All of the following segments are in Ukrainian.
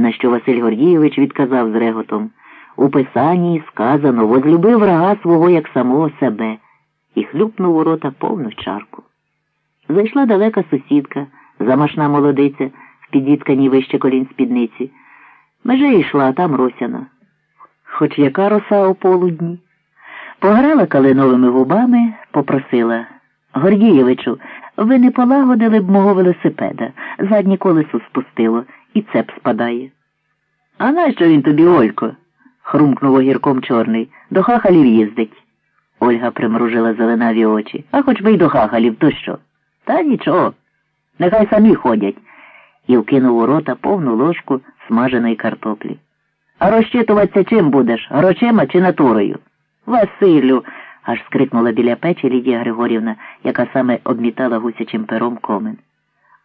на що Василь Гордійович відказав з реготом у писанні сказано возлюби врага свого як самого себе і хлюпнув у рота повну чарку. Зайшла далека сусідка, замашна молодиця в підітканій вище колін спідниці. Меже йшла, а там росяна. Хоч яка роса у полудні. Пограла калиновими губами, попросила Гордієвичу, ви не полагодили б мого велосипеда, заднє колесо спустило, і цеп спадає. А нащо він тобі, Олько? хрумкнув огірком чорний. До хахалів їздить. Ольга примружила зеленаві очі. А хоч би й до хахалів, то що? Та нічого. Нехай самі ходять. І вкинув у рота повну ложку смаженої картоплі. А розчитуватися чим будеш? Грошима чи натурою? Василю. аж скрикнула біля печі Лідія Григорівна, яка саме обмітала гусячим пером комен.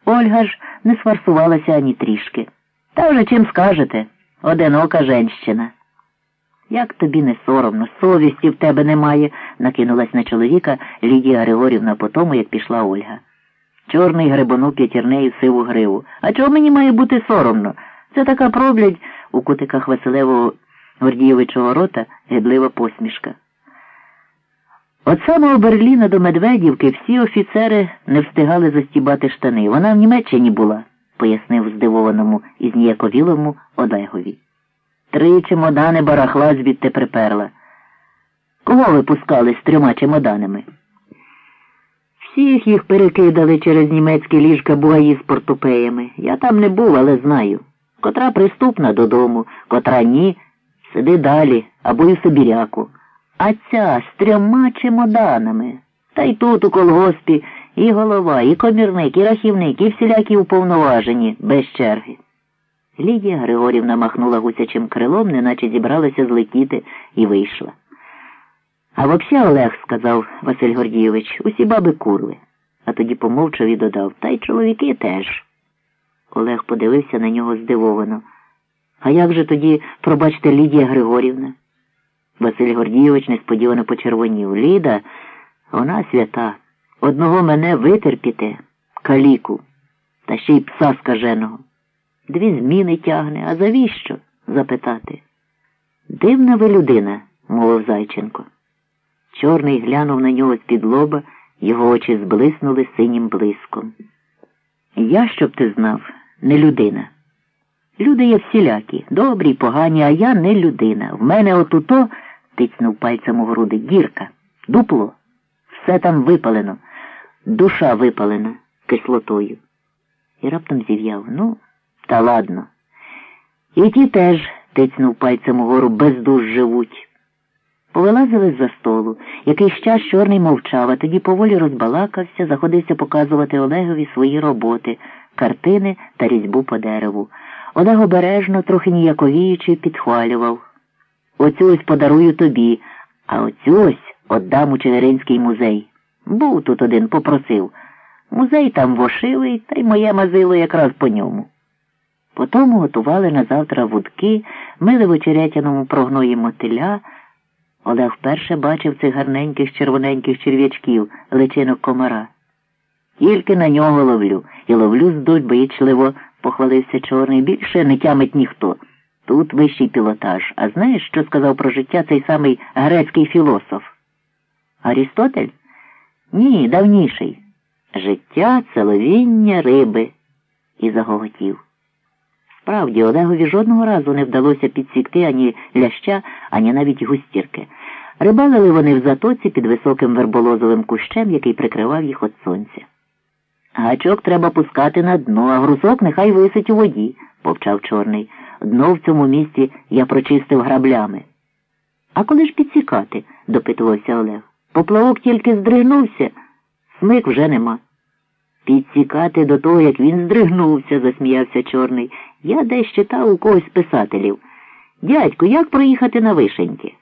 Ольга ж не сварсувалася ані трішки. Та вже чим скажете? Одинока женщина. Як тобі не соромно, совісті в тебе немає, накинулась на чоловіка Лідія Григорівна по тому, як пішла Ольга. Чорний грибонув п'ятірнею сиву гриву. А чого мені має бути соромно? Це така проблядь у кутиках Василевого Гордієвичого рота гидлива посмішка. От самого Берліна до Медведівки всі офіцери не встигали застібати штани. Вона в Німеччині була, пояснив здивованому і зніяковілому Олегові. Три чемодани барахла звідти приперла. Кого ви пускали з трьома чемоданами? Всіх їх перекидали через німецькі ліжка бугаї з портупеями. Я там не був, але знаю. Котра приступна додому, котра ні, сиди далі або й у Сибіряку. А ця з трьома чемоданами. Та й тут у колгоспі і голова, і комірник, і рахівник, і всілякі уповноважені, без черги. Лідія Григорівна махнула гусячим крилом, неначе зібралася злетіти, і вийшла. А взагалі, Олег, сказав Василь Гордійович, усі баби курви. А тоді помовчав і додав, та й чоловіки теж. Олег подивився на нього здивовано. А як же тоді, пробачте, Лідія Григорівна? Василь Гордійович несподівано почервонів. Ліда, вона свята. Одного мене витерпіте, каліку, та ще й пса скаженого. Дві зміни тягне, а завіщо? запитати. Дивна ви людина, мовив Зайченко. Чорний глянув на нього з-під лоба, його очі зблиснули синім блиском. Я, щоб ти знав, не людина. Люди є всілякі, добрі, погані, а я не людина. В мене отуто, тицнув пальцем у груди, дірка, дупло. Все там випалено, душа випалена кислотою. І раптом зів'яв. Ну, та ладно. І ті теж, тицнув пальцем угору, без душ живуть. Повилазили з за столу. Якийсь час чорний мовчав, а тоді поволі розбалакався, заходився показувати Олегові свої роботи, картини та різьбу по дереву. Олег обережно, трохи ніяковіючи, підхвалював. Оцю ось подарую тобі, а оцю ось отдам у Чигиринський музей. Був тут один, попросив. Музей там вошивий, та й моє мазило якраз по ньому. Потому готували на завтра вудки, мили в очеретяному прогної мотиля. Олег вперше бачив цих гарненьких червоненьких черв'ячків, личинок комара. Тільки на нього ловлю, і ловлю здуть боїчливо, похвалився чорний, більше не тямить ніхто. Тут вищий пілотаж. А знаєш, що сказав про життя цей самий грецький філософ? Арістотель? Ні, давніший. Життя це ловіння риби. І загоготів. Справді, Олегові жодного разу не вдалося підсікти ані ляща, ані навіть густірки. Рибалили вони в затоці під високим верболозовим кущем, який прикривав їх від сонця. Гачок треба пускати на дно, а грузок нехай висить у воді, повчав чорний. Дно в цьому місці я прочистив граблями. А коли ж підсікати? допитувався Олег. Поплавок тільки здригнувся, смик вже нема. Підсікати до того, як він здригнувся, засміявся чорний. Я десь читав у когось писателів. Дядьку, як проїхати на вишеньки?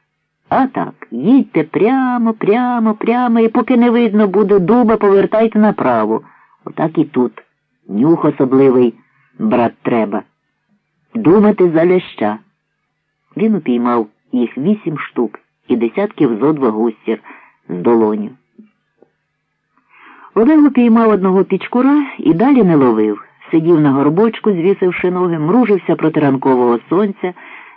А так, їдьте прямо, прямо, прямо, і поки не видно буде дуба, повертайте направо. Отак і тут. Нюх особливий, брат, треба. Думати за ляща. Він упіймав їх вісім штук і десятків зо два густір з долоню. Олег упіймав одного пічкура і далі не ловив. сидів на горбочку, звісивши ноги, мружився проти ранкового сонця,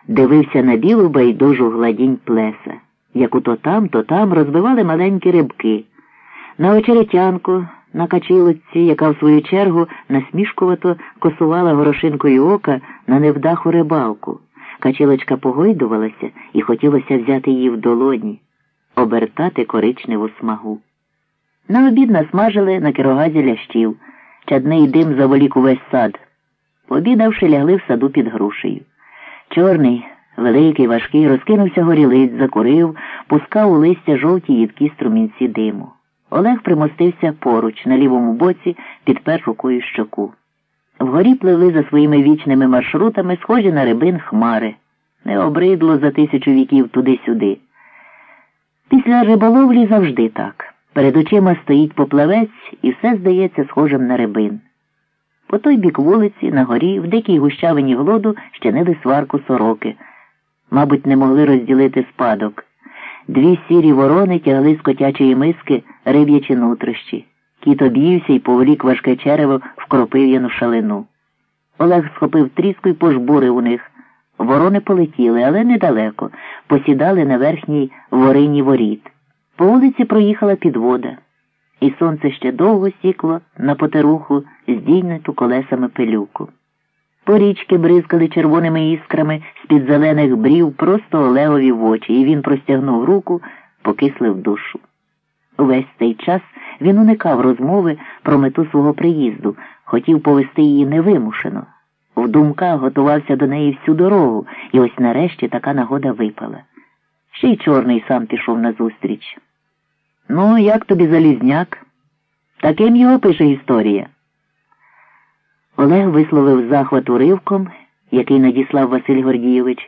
дивився на білу байдужу гладінь плеса, яку то там, то там розбивали маленькі рибки. На очеретянку, на качілочці, яка в свою чергу насмішкувато косувала горошинкою ока на невдаху рибалку. Качілочка погойдувалася і хотілося взяти її в долоні, обертати коричневу смагу. На обід насмажили на кирогазі лящів, чадний дим заволік увесь сад. Пообідавши, лягли в саду під грушею. Чорний, великий, важкий, розкинувся горілиць, закурив, пускав у листя жовті їдкі струмінці диму. Олег примостився поруч, на лівому боці, підпер рукою щоку. Вгорі пливли за своїми вічними маршрутами, схожі на рибин хмари. Не обридло за тисячу віків туди-сюди. Після риболовлі завжди так. Перед очима стоїть поплавець і все здається схожим на рибин. По той бік вулиці, на горі, в дикій гущавині глоду щинили сварку сороки. Мабуть, не могли розділити спадок. Дві сірі ворони тягли з котячої миски риб'ячі нутрощі. Кіт об'ївся і поволік важке черево в кропив'яну шалину. Олег схопив тріску і пожбурив у них. Ворони полетіли, але недалеко, посідали на верхній ворині воріт. По вулиці проїхала підвода, і сонце ще довго сікло на потеруху, здійняту колесами пилюку. По річки бризкали червоними іскрами з-під зелених брів просто Олегові в очі, і він простягнув руку, покислив душу. Увесь цей час він уникав розмови про мету свого приїзду, хотів повести її невимушено. В думках готувався до неї всю дорогу, і ось нарешті така нагода випала. Ще й чорний сам пішов назустріч. Ну, як тобі Залізняк? Таким його пише історія. Олег висловив захват уривком, який надіслав Василь Гордійович.